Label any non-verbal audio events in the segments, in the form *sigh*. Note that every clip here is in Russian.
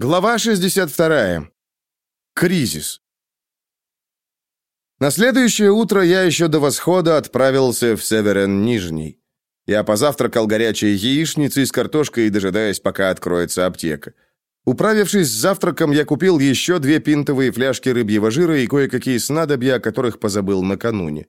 Глава 62. Кризис. На следующее утро я еще до восхода отправился в Северен Нижний. Я позавтракал горячей яичницей с картошкой, дожидаясь, пока откроется аптека. Управившись с завтраком, я купил еще две пинтовые фляжки рыбьего жира и кое-какие снадобья, о которых позабыл накануне.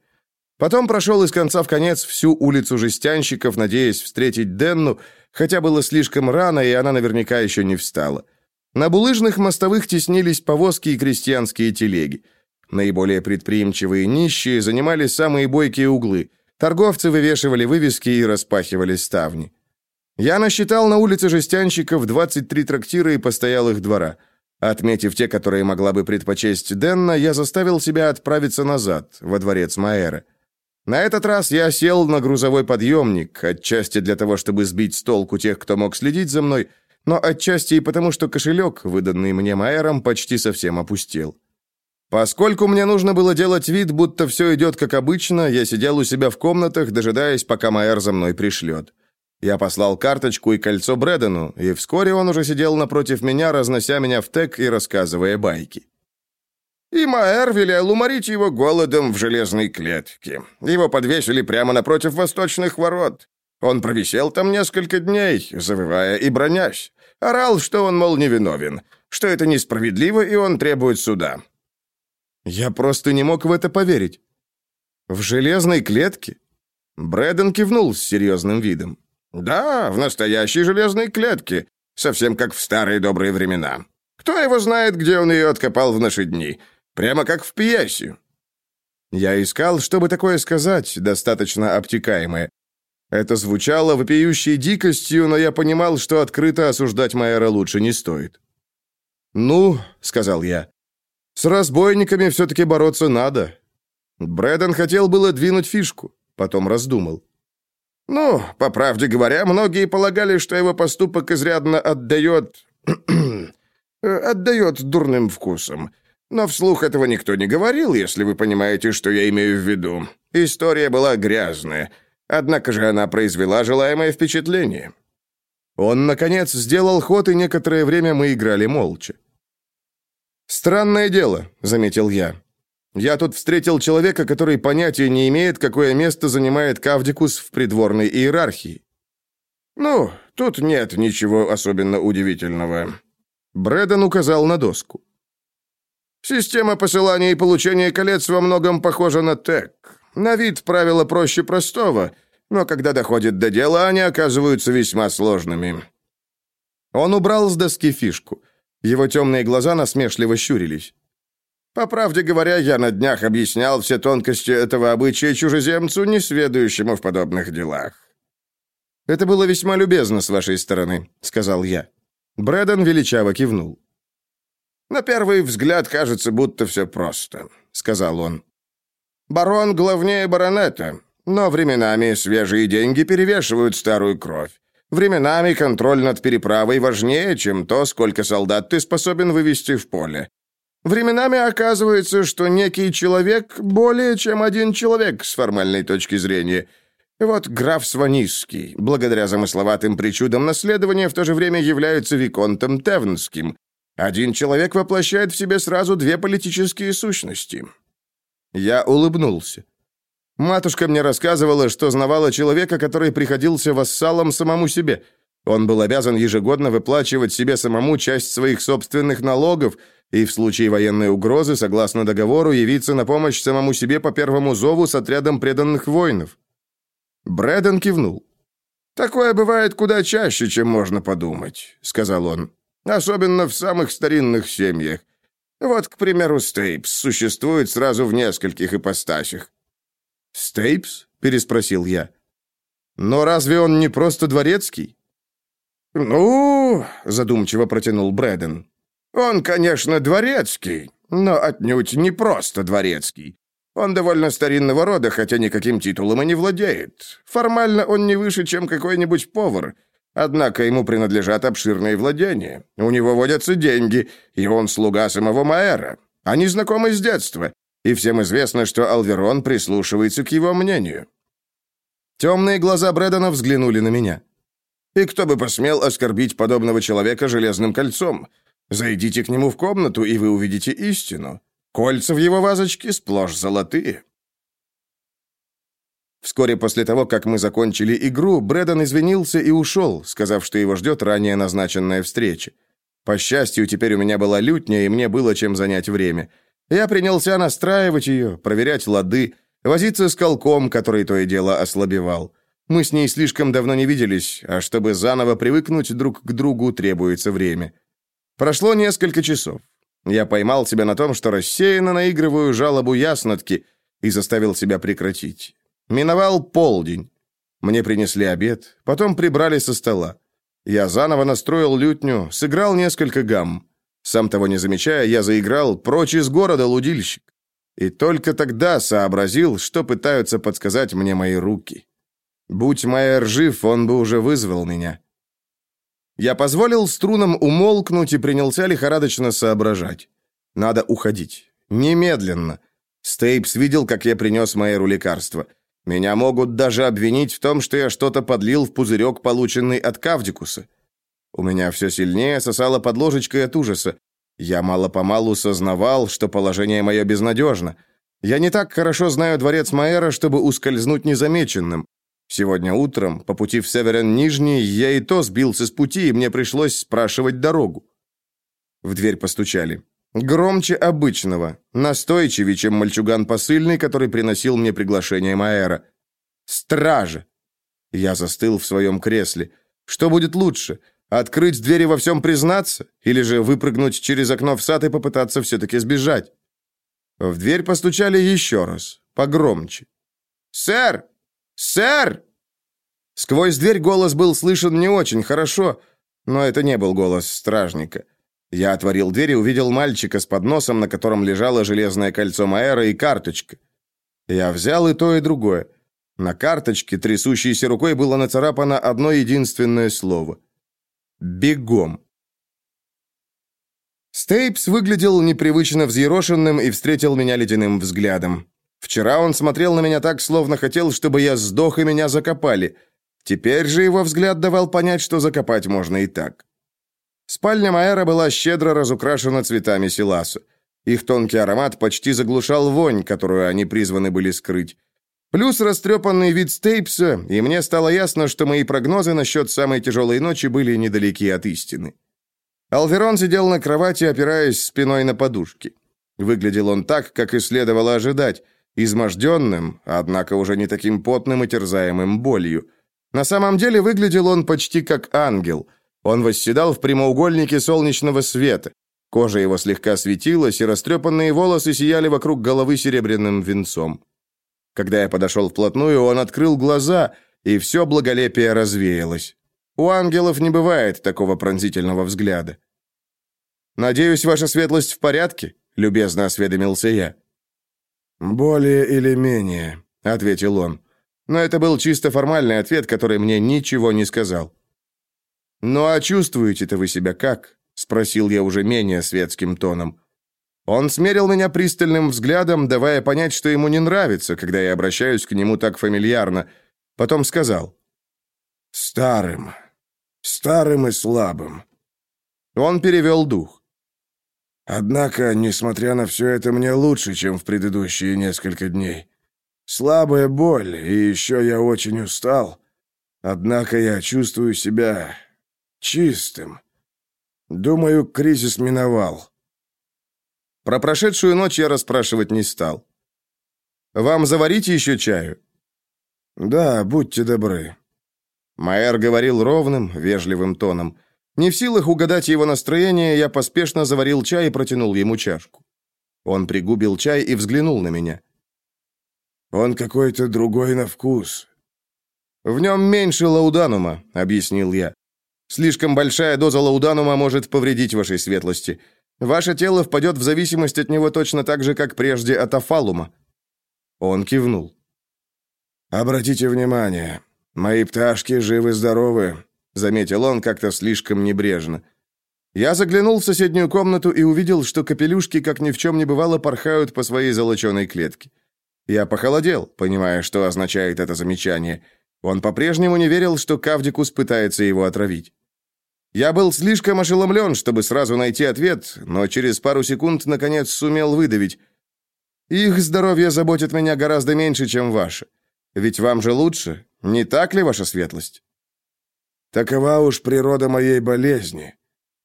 Потом прошел из конца в конец всю улицу жестянщиков, надеясь встретить Денну, хотя было слишком рано, и она наверняка еще не встала. На булыжных мостовых теснились повозки и крестьянские телеги. Наиболее предприимчивые нищие занимали самые бойкие углы. Торговцы вывешивали вывески и распахивали ставни. Я насчитал на улице жестянщиков 23 трактира и постоялых двора. Отметив те, которые могла бы предпочесть Денна, я заставил себя отправиться назад, во дворец Маэра. На этот раз я сел на грузовой подъемник, отчасти для того, чтобы сбить с толку тех, кто мог следить за мной, но отчасти и потому, что кошелек, выданный мне Майером, почти совсем опустел. Поскольку мне нужно было делать вид, будто все идет как обычно, я сидел у себя в комнатах, дожидаясь, пока Майер за мной пришлет. Я послал карточку и кольцо Брэдену, и вскоре он уже сидел напротив меня, разнося меня в тег и рассказывая байки. И Маэр велел уморить его голодом в железной клетке. Его подвесили прямо напротив восточных ворот. Он провисел там несколько дней, завывая и бронясь. Орал, что он, мол, невиновен, что это несправедливо, и он требует суда. Я просто не мог в это поверить. В железной клетке? Брэден кивнул с серьезным видом. «Да, в настоящей железной клетке, совсем как в старые добрые времена. Кто его знает, где он ее откопал в наши дни? Прямо как в пьесе». Я искал, чтобы такое сказать, достаточно обтекаемое, это звучало вопиющей дикостью, но я понимал, что открыто осуждать Майера лучше не стоит. «Ну», — сказал я, — «с разбойниками все-таки бороться надо». Брэдон хотел было двинуть фишку, потом раздумал. «Ну, по правде говоря, многие полагали, что его поступок изрядно отдает... *clears throat* отдает дурным вкусом. Но вслух этого никто не говорил, если вы понимаете, что я имею в виду. История была грязная». Однако же она произвела желаемое впечатление. Он, наконец, сделал ход, и некоторое время мы играли молча. «Странное дело», — заметил я. «Я тут встретил человека, который понятия не имеет, какое место занимает Кавдикус в придворной иерархии». «Ну, тут нет ничего особенно удивительного». Брэдон указал на доску. «Система посылания и получения колец во многом похожа на ТЭК. На вид правила проще простого, но когда доходит до дела, они оказываются весьма сложными». Он убрал с доски фишку. Его темные глаза насмешливо щурились. «По правде говоря, я на днях объяснял все тонкости этого обычая чужеземцу, несведущему в подобных делах». «Это было весьма любезно с вашей стороны», — сказал я. Брэдон величаво кивнул. «На первый взгляд кажется, будто все просто», — сказал он. Барон главнее баронета, но временами свежие деньги перевешивают старую кровь. Временами контроль над переправой важнее, чем то, сколько солдат ты способен вывести в поле. Временами оказывается, что некий человек более чем один человек с формальной точки зрения. Вот граф Сванисский, благодаря замысловатым причудам наследования, в то же время является виконтом Тевнским. Один человек воплощает в себе сразу две политические сущности. Я улыбнулся. Матушка мне рассказывала, что знавала человека, который приходился вассалом самому себе. Он был обязан ежегодно выплачивать себе самому часть своих собственных налогов и в случае военной угрозы, согласно договору, явиться на помощь самому себе по первому зову с отрядом преданных воинов. Бредон кивнул. «Такое бывает куда чаще, чем можно подумать», — сказал он. «Особенно в самых старинных семьях. Вот, к примеру, Стейпс существует сразу в нескольких ипостасях». «Стейпс?» — переспросил я. «Но разве он не просто дворецкий?» «Ну...» — задумчиво протянул Бредон. «Он, конечно, дворецкий, но отнюдь не просто дворецкий. Он довольно старинного рода, хотя никаким титулом и не владеет. Формально он не выше, чем какой-нибудь повар, Однако ему принадлежат обширные владения. У него водятся деньги, и он слуга самого Маэра. Они знакомы с детства, и всем известно, что Алверон прислушивается к его мнению. Темные глаза Брэдона взглянули на меня. И кто бы посмел оскорбить подобного человека железным кольцом? Зайдите к нему в комнату, и вы увидите истину. Кольца в его вазочке сплошь золотые». Вскоре после того, как мы закончили игру, Брэдон извинился и ушел, сказав, что его ждет ранее назначенная встреча. По счастью, теперь у меня была лютня, и мне было чем занять время. Я принялся настраивать ее, проверять лады, возиться с колком, который то и дело ослабевал. Мы с ней слишком давно не виделись, а чтобы заново привыкнуть друг к другу, требуется время. Прошло несколько часов. Я поймал себя на том, что рассеянно наигрываю жалобу яснотки и заставил себя прекратить. Миновал полдень. Мне принесли обед, потом прибрали со стола. Я заново настроил лютню, сыграл несколько гамм. Сам того не замечая, я заиграл «Прочь из города, лудильщик». И только тогда сообразил, что пытаются подсказать мне мои руки. Будь Майер жив, он бы уже вызвал меня. Я позволил струнам умолкнуть и принялся лихорадочно соображать. Надо уходить. Немедленно. Стейпс видел, как я принес Маэру лекарство. Меня могут даже обвинить в том, что я что-то подлил в пузырек, полученный от Каудикуса. У меня все сильнее сосало под ложечкой от ужаса. Я мало-помалу сознавал, что положение мое безнадежно. Я не так хорошо знаю дворец Маэра, чтобы ускользнуть незамеченным. Сегодня утром, по пути в Северен-Нижний, я и то сбился с пути, и мне пришлось спрашивать дорогу. В дверь постучали. Громче обычного, настойчивее, чем мальчуган посыльный, который приносил мне приглашение Маэра. «Стража!» Я застыл в своем кресле. Что будет лучше? Открыть двери во всем признаться? Или же выпрыгнуть через окно в сад и попытаться все-таки сбежать? В дверь постучали еще раз, погромче. «Сэр! Сэр!» Сквозь дверь голос был слышен не очень хорошо, но это не был голос стражника. Я отворил дверь и увидел мальчика с подносом, на котором лежало железное кольцо Маэра и карточка. Я взял и то, и другое. На карточке, трясущейся рукой, было нацарапано одно единственное слово. «Бегом». Стейпс выглядел непривычно взъерошенным и встретил меня ледяным взглядом. Вчера он смотрел на меня так, словно хотел, чтобы я сдох и меня закопали. Теперь же его взгляд давал понять, что закопать можно и так. Спальня Маэра была щедро разукрашена цветами силасу. Их тонкий аромат почти заглушал вонь, которую они призваны были скрыть. Плюс растрепанный вид Стейпса, и мне стало ясно, что мои прогнозы насчет самой тяжелой ночи были недалеки от истины. Алверон сидел на кровати, опираясь спиной на подушки. Выглядел он так, как и следовало ожидать, изможденным, однако уже не таким потным и терзаемым болью. На самом деле выглядел он почти как ангел – он восседал в прямоугольнике солнечного света. Кожа его слегка светилась, и растрепанные волосы сияли вокруг головы серебряным венцом. Когда я подошел вплотную, он открыл глаза, и все благолепие развеялось. У ангелов не бывает такого пронзительного взгляда. «Надеюсь, ваша светлость в порядке?» — любезно осведомился я. «Более или менее», — ответил он. Но это был чисто формальный ответ, который мне ничего не сказал. «Ну а чувствуете-то вы себя как?» — спросил я уже менее светским тоном. Он смерил меня пристальным взглядом, давая понять, что ему не нравится, когда я обращаюсь к нему так фамильярно. Потом сказал. «Старым. Старым и слабым». Он перевел дух. «Однако, несмотря на все это, мне лучше, чем в предыдущие несколько дней. Слабая боль, и еще я очень устал. Однако я чувствую себя Чистым. Думаю, кризис миновал. Про прошедшую ночь я расспрашивать не стал. Вам заварить еще чаю? Да, будьте добры. Майер говорил ровным, вежливым тоном. Не в силах угадать его настроение, я поспешно заварил чай и протянул ему чашку. Он пригубил чай и взглянул на меня. «Он какой-то другой на вкус». «В нем меньше лауданума», — объяснил я. Слишком большая доза лауданума может повредить вашей светлости. Ваше тело впадет в зависимость от него точно так же, как прежде от афалума». Он кивнул. «Обратите внимание, мои пташки живы-здоровы», заметил он как-то слишком небрежно. Я заглянул в соседнюю комнату и увидел, что капелюшки, как ни в чем не бывало, порхают по своей золоченой клетке. Я похолодел, понимая, что означает это замечание. Он по-прежнему не верил, что Кавдикус пытается его отравить. Я был слишком ошеломлен, чтобы сразу найти ответ, но через пару секунд, наконец, сумел выдавить. Их здоровье заботит меня гораздо меньше, чем ваше. Ведь вам же лучше, не так ли, ваша светлость? Такова уж природа моей болезни.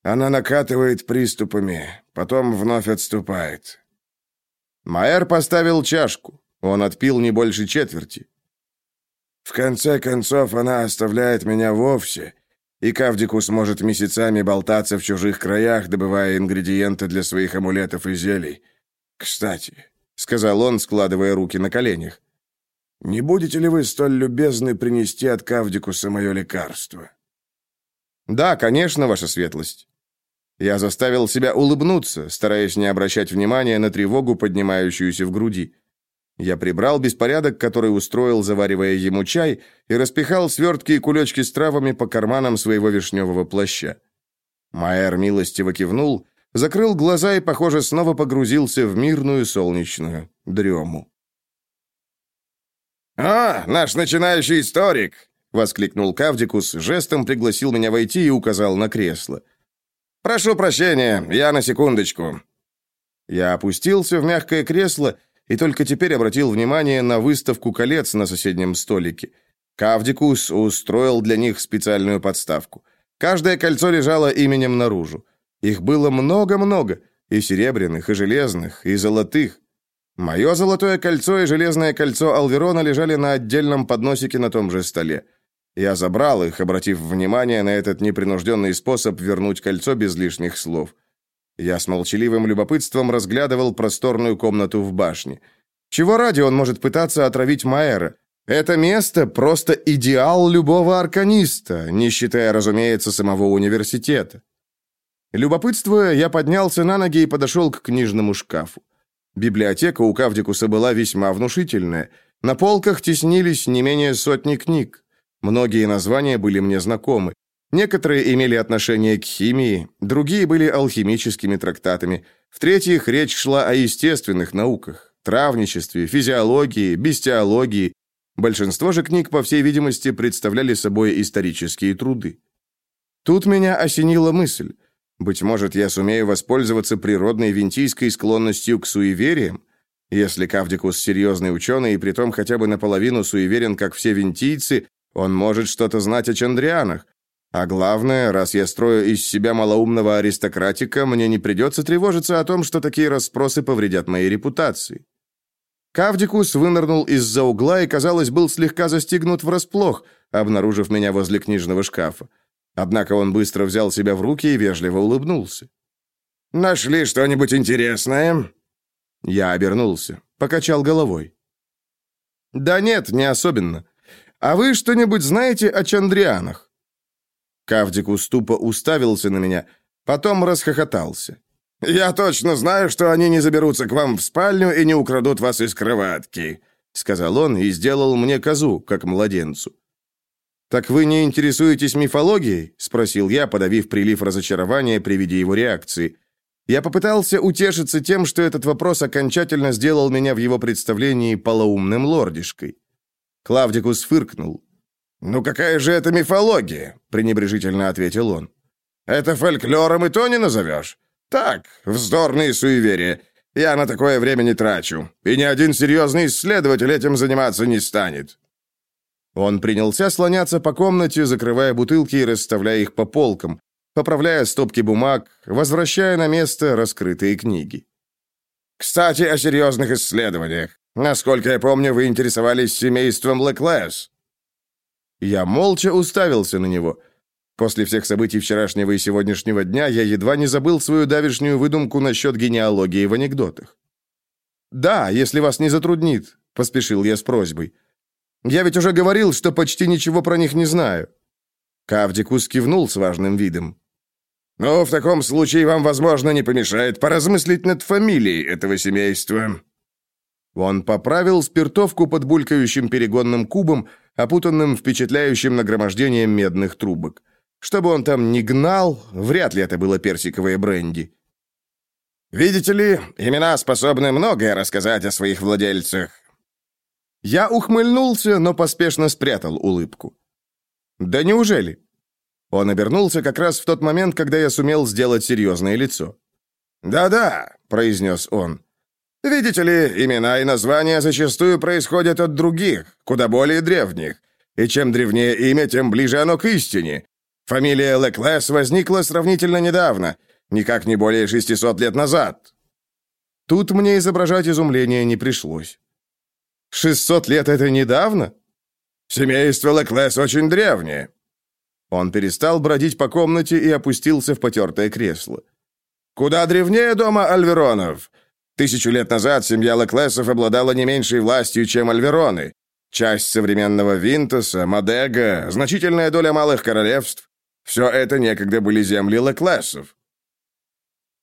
Она накатывает приступами, потом вновь отступает. Майер поставил чашку. Он отпил не больше четверти. В конце концов, она оставляет меня вовсе, и Кавдикус может месяцами болтаться в чужих краях, добывая ингредиенты для своих амулетов и зелий. Кстати, — сказал он, складывая руки на коленях. «Не будете ли вы столь любезны принести от Кавдикуса мое лекарство?» «Да, конечно, ваша светлость». Я заставил себя улыбнуться, стараясь не обращать внимания на тревогу, поднимающуюся в груди. Я прибрал беспорядок, который устроил, заваривая ему чай, и распихал свертки и кулечки с травами по карманам своего вишневого плаща. Майер милостиво кивнул, закрыл глаза и, похоже, снова погрузился в мирную солнечную дрему. «А, наш начинающий историк!» — воскликнул Кавдикус, жестом пригласил меня войти и указал на кресло. «Прошу прощения, я на секундочку». Я опустился в мягкое кресло и только теперь обратил внимание на выставку колец на соседнем столике. Кавдикус устроил для них специальную подставку. Каждое кольцо лежало именем наружу. Их было много-много, и серебряных, и железных, и золотых. Мое золотое кольцо и железное кольцо Алверона лежали на отдельном подносике на том же столе. Я забрал их, обратив внимание на этот непринужденный способ вернуть кольцо без лишних слов. Я с молчаливым любопытством разглядывал просторную комнату в башне. Чего ради он может пытаться отравить Маэра? Это место просто идеал любого арканиста, не считая, разумеется, самого университета. Любопытствуя, я поднялся на ноги и подошел к книжному шкафу. Библиотека у Кавдикуса была весьма внушительная. На полках теснились не менее сотни книг. Многие названия были мне знакомы. Некоторые имели отношение к химии, другие были алхимическими трактатами. В-третьих, речь шла о естественных науках, травничестве, физиологии, бестиологии. Большинство же книг, по всей видимости, представляли собой исторические труды. Тут меня осенила мысль. Быть может, я сумею воспользоваться природной винтийской склонностью к суевериям? Если Кавдикус серьезный ученый и притом хотя бы наполовину суеверен, как все винтийцы, он может что-то знать о чандрианах. А главное, раз я строю из себя малоумного аристократика, мне не придется тревожиться о том, что такие расспросы повредят моей репутации. Кавдикус вынырнул из-за угла и, казалось, был слегка застигнут врасплох, обнаружив меня возле книжного шкафа. Однако он быстро взял себя в руки и вежливо улыбнулся. «Нашли что-нибудь интересное?» Я обернулся, покачал головой. «Да нет, не особенно. А вы что-нибудь знаете о чандрианах?» Кавдикус тупо уставился на меня, потом расхохотался. «Я точно знаю, что они не заберутся к вам в спальню и не украдут вас из кроватки», сказал он и сделал мне козу, как младенцу. «Так вы не интересуетесь мифологией?» – спросил я, подавив прилив разочарования при виде его реакции. Я попытался утешиться тем, что этот вопрос окончательно сделал меня в его представлении полоумным лордишкой. Клавдикус фыркнул. «Ну какая же это мифология?» – пренебрежительно ответил он. «Это фольклором и то не назовешь. Так, вздорные суеверия. Я на такое время не трачу, и ни один серьезный исследователь этим заниматься не станет. Он принялся слоняться по комнате, закрывая бутылки и расставляя их по полкам, поправляя стопки бумаг, возвращая на место раскрытые книги. «Кстати, о серьезных исследованиях. Насколько я помню, вы интересовались семейством Леклэс». Я молча уставился на него. После всех событий вчерашнего и сегодняшнего дня я едва не забыл свою давешнюю выдумку насчет генеалогии в анекдотах. «Да, если вас не затруднит», — поспешил я с просьбой. Я ведь уже говорил, что почти ничего про них не знаю». Кавдикус кивнул с важным видом. «Ну, в таком случае вам, возможно, не помешает поразмыслить над фамилией этого семейства». Он поправил спиртовку под булькающим перегонным кубом, опутанным впечатляющим нагромождением медных трубок. Чтобы он там не гнал, вряд ли это было персиковое бренди. «Видите ли, имена способны многое рассказать о своих владельцах. Я ухмыльнулся, но поспешно спрятал улыбку. «Да неужели?» Он обернулся как раз в тот момент, когда я сумел сделать серьезное лицо. «Да-да», — произнес он. «Видите ли, имена и названия зачастую происходят от других, куда более древних. И чем древнее имя, тем ближе оно к истине. Фамилия Леклес возникла сравнительно недавно, никак не более 600 лет назад». Тут мне изображать изумление не пришлось. «600 лет — это недавно?» «Семейство Леклес очень древнее». Он перестал бродить по комнате и опустился в потертое кресло. «Куда древнее дома Альверонов? Тысячу лет назад семья Леклесов обладала не меньшей властью, чем Альвероны. Часть современного Винтоса, Мадега, значительная доля малых королевств. Все это некогда были земли Леклесов.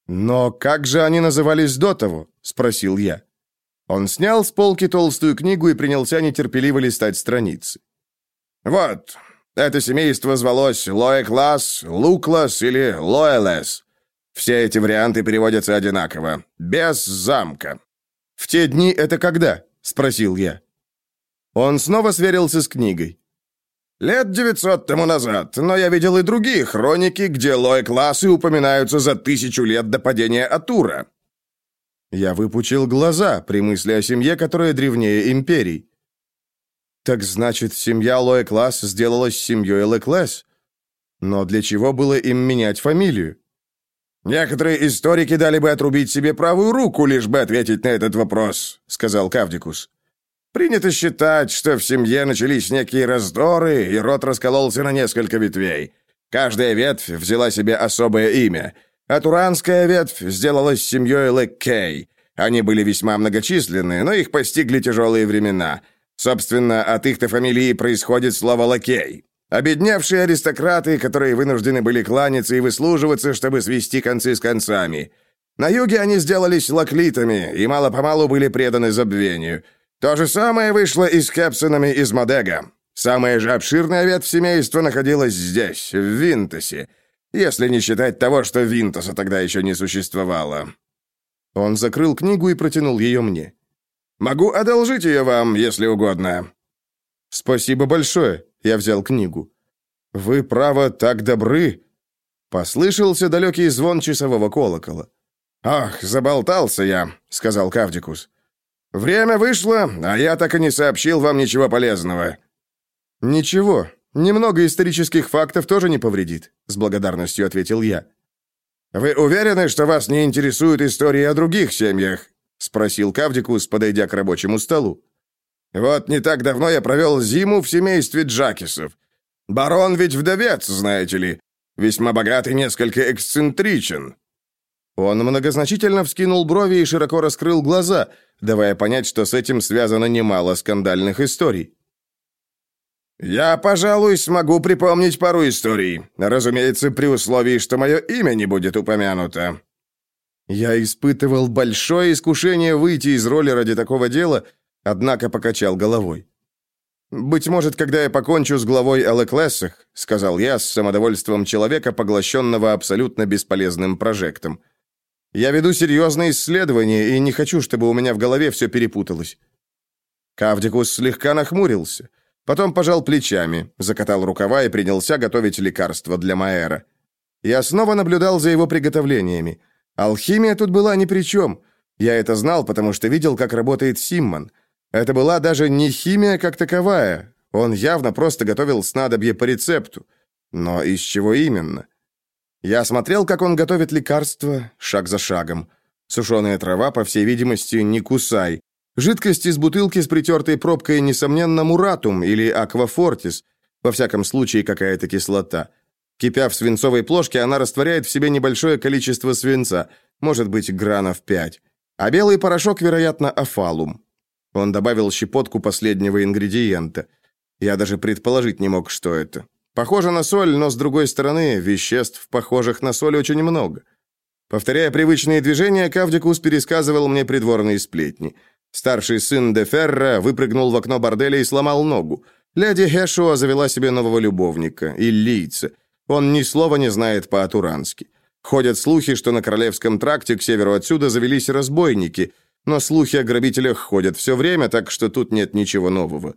«Но как же они назывались до того?» — спросил я. Он снял с полки толстую книгу и принялся нетерпеливо листать страницы. «Вот, это семейство звалось Лоэклас, Луклас или Лоэлес. Все эти варианты переводятся одинаково. Без замка». «В те дни это когда?» — спросил я. Он снова сверился с книгой. «Лет девятьсот тому назад, но я видел и другие хроники, где Лоэ-классы упоминаются за тысячу лет до падения Атура». Я выпучил глаза при мысли о семье, которая древнее империй. «Так значит, семья Лоэ-класс сделалась семьей Леклесс? Но для чего было им менять фамилию?» «Некоторые историки дали бы отрубить себе правую руку, лишь бы ответить на этот вопрос», — сказал Кавдикус. «Принято считать, что в семье начались некие раздоры, и род раскололся на несколько ветвей. Каждая ветвь взяла себе особое имя. Атуранская ветвь сделалась семьей Леккей. Они были весьма многочисленны, но их постигли тяжелые времена. Собственно, от их-то фамилии происходит слово «лакей». Обедневшие аристократы, которые вынуждены были кланяться и выслуживаться, чтобы свести концы с концами. На юге они сделались лаклитами и мало-помалу были преданы забвению. То же самое вышло и с Кепсонами из Модега. Самая же обширная ветвь семейства находилась здесь, в Винтосе, если не считать того, что Винтоса тогда еще не существовало. Он закрыл книгу и протянул ее мне. «Могу одолжить ее вам, если угодно». «Спасибо большое», я взял книгу. «Вы, право, так добры!» Послышался далекий звон часового колокола. «Ах, заболтался я», — сказал Кавдикус. «Время вышло, а я так и не сообщил вам ничего полезного». «Ничего, немного исторических фактов тоже не повредит», — с благодарностью ответил я. «Вы уверены, что вас не интересуют истории о других семьях?» — спросил Кавдикус, подойдя к рабочему столу. Вот не так давно я провел зиму в семействе Джакисов. Барон ведь вдовец, знаете ли. Весьма богатый, несколько эксцентричен». Он многозначительно вскинул брови и широко раскрыл глаза, давая понять, что с этим связано немало скандальных историй. «Я, пожалуй, смогу припомнить пару историй. Разумеется, при условии, что мое имя не будет упомянуто». Я испытывал большое искушение выйти из роли ради такого дела — однако покачал головой. «Быть может, когда я покончу с главой о Леклессах», сказал я с самодовольством человека, поглощенного абсолютно бесполезным прожектом. «Я веду серьезные исследования и не хочу, чтобы у меня в голове все перепуталось». Кавдикус слегка нахмурился, потом пожал плечами, закатал рукава и принялся готовить лекарство для Маэра. Я снова наблюдал за его приготовлениями. Алхимия тут была ни при чем. Я это знал, потому что видел, как работает Симмон. Это была даже не химия как таковая. Он явно просто готовил снадобье по рецепту. Но из чего именно? Я смотрел, как он готовит лекарства, шаг за шагом. Сушеная трава, по всей видимости, не кусай. Жидкость из бутылки с притертой пробкой, несомненно, муратум или аквафортис. Во всяком случае, какая-то кислота. Кипя в свинцовой плошке, она растворяет в себе небольшое количество свинца, может быть, гранов 5. А белый порошок, вероятно, афалум. Он добавил щепотку последнего ингредиента. Я даже предположить не мог, что это. Похоже на соль, но, с другой стороны, веществ, похожих на соль, очень много. Повторяя привычные движения, Кавдикус пересказывал мне придворные сплетни. Старший сын де Ферра выпрыгнул в окно борделя и сломал ногу. Леди Хешуа завела себе нового любовника, иллийца. Он ни слова не знает по-атурански. Ходят слухи, что на Королевском тракте к северу отсюда завелись разбойники – но слухи о грабителях ходят все время, так что тут нет ничего нового.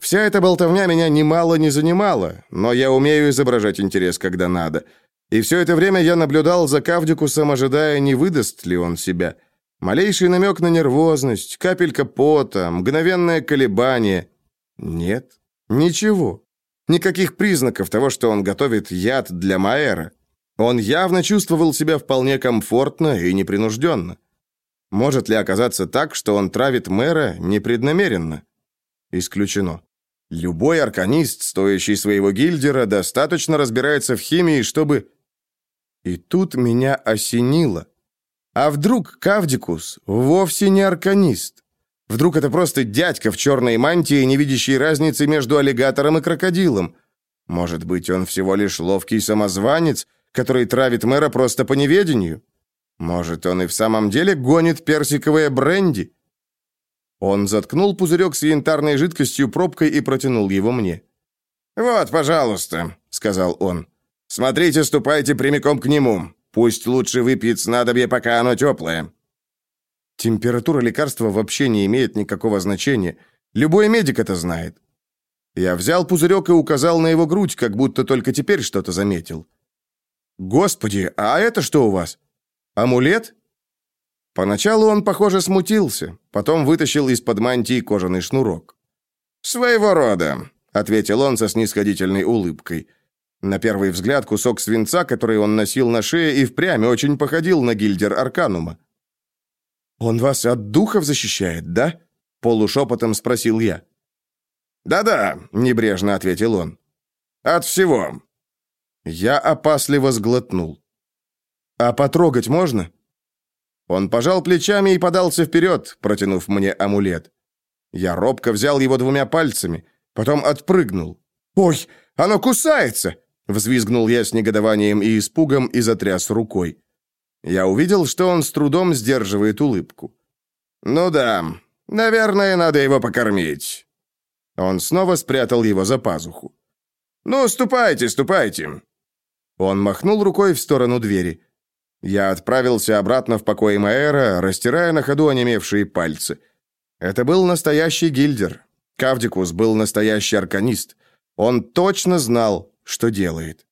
Вся эта болтовня меня немало не занимала, но я умею изображать интерес, когда надо. И все это время я наблюдал за Кавдикусом, ожидая, не выдаст ли он себя. Малейший намек на нервозность, капелька пота, мгновенное колебание. Нет, ничего. Никаких признаков того, что он готовит яд для Маэра. Он явно чувствовал себя вполне комфортно и непринужденно. Может ли оказаться так, что он травит мэра непреднамеренно? Исключено. Любой арканист, стоящий своего гильдера, достаточно разбирается в химии, чтобы... И тут меня осенило. А вдруг Кавдикус вовсе не арканист? Вдруг это просто дядька в черной мантии, не видящий разницы между аллигатором и крокодилом? Может быть, он всего лишь ловкий самозванец, который травит мэра просто по неведению? Может, он и в самом деле гонит персиковое бренди? Он заткнул пузырек с янтарной жидкостью пробкой и протянул его мне. «Вот, пожалуйста», — сказал он. «Смотрите, ступайте прямиком к нему. Пусть лучше выпьет снадобье, пока оно теплое». Температура лекарства вообще не имеет никакого значения. Любой медик это знает. Я взял пузырек и указал на его грудь, как будто только теперь что-то заметил. «Господи, а это что у вас? Амулет?» Поначалу он, похоже, смутился, потом вытащил из-под мантии кожаный шнурок. «Своего рода», — ответил он со снисходительной улыбкой. На первый взгляд кусок свинца, который он носил на шее, и впрямь очень походил на гильдер Арканума. «Он вас от духов защищает, да?» — полушепотом спросил я. «Да-да», — небрежно ответил он. «От всего». Я опасливо сглотнул. «А потрогать можно?» Он пожал плечами и подался вперед, протянув мне амулет. Я робко взял его двумя пальцами, потом отпрыгнул. «Ой, оно кусается!» Взвизгнул я с негодованием и испугом и затряс рукой. Я увидел, что он с трудом сдерживает улыбку. «Ну да, наверное, надо его покормить». Он снова спрятал его за пазуху. «Ну, ступайте, ступайте!» Он махнул рукой в сторону двери. Я отправился обратно в покой Маэра, растирая на ходу онемевшие пальцы. Это был настоящий гильдер. Кавдикус был настоящий арканист. Он точно знал, что делает.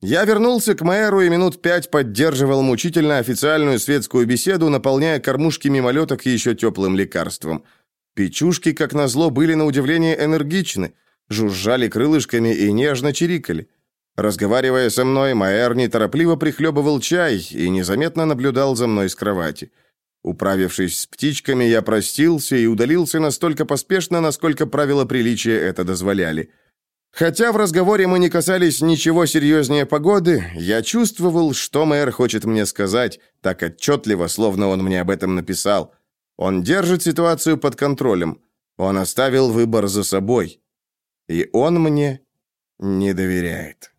Я вернулся к Маэру и минут пять поддерживал мучительно официальную светскую беседу, наполняя кормушки мимолеток еще теплым лекарством. Печушки, как назло, были на удивление энергичны, жужжали крылышками и нежно чирикали. Разговаривая со мной, Майер неторопливо прихлебывал чай и незаметно наблюдал за мной с кровати. Управившись с птичками, я простился и удалился настолько поспешно, насколько правила приличия это дозволяли. Хотя в разговоре мы не касались ничего серьезнее погоды, я чувствовал, что мэр хочет мне сказать, так отчетливо, словно он мне об этом написал. Он держит ситуацию под контролем. Он оставил выбор за собой. И он мне не доверяет.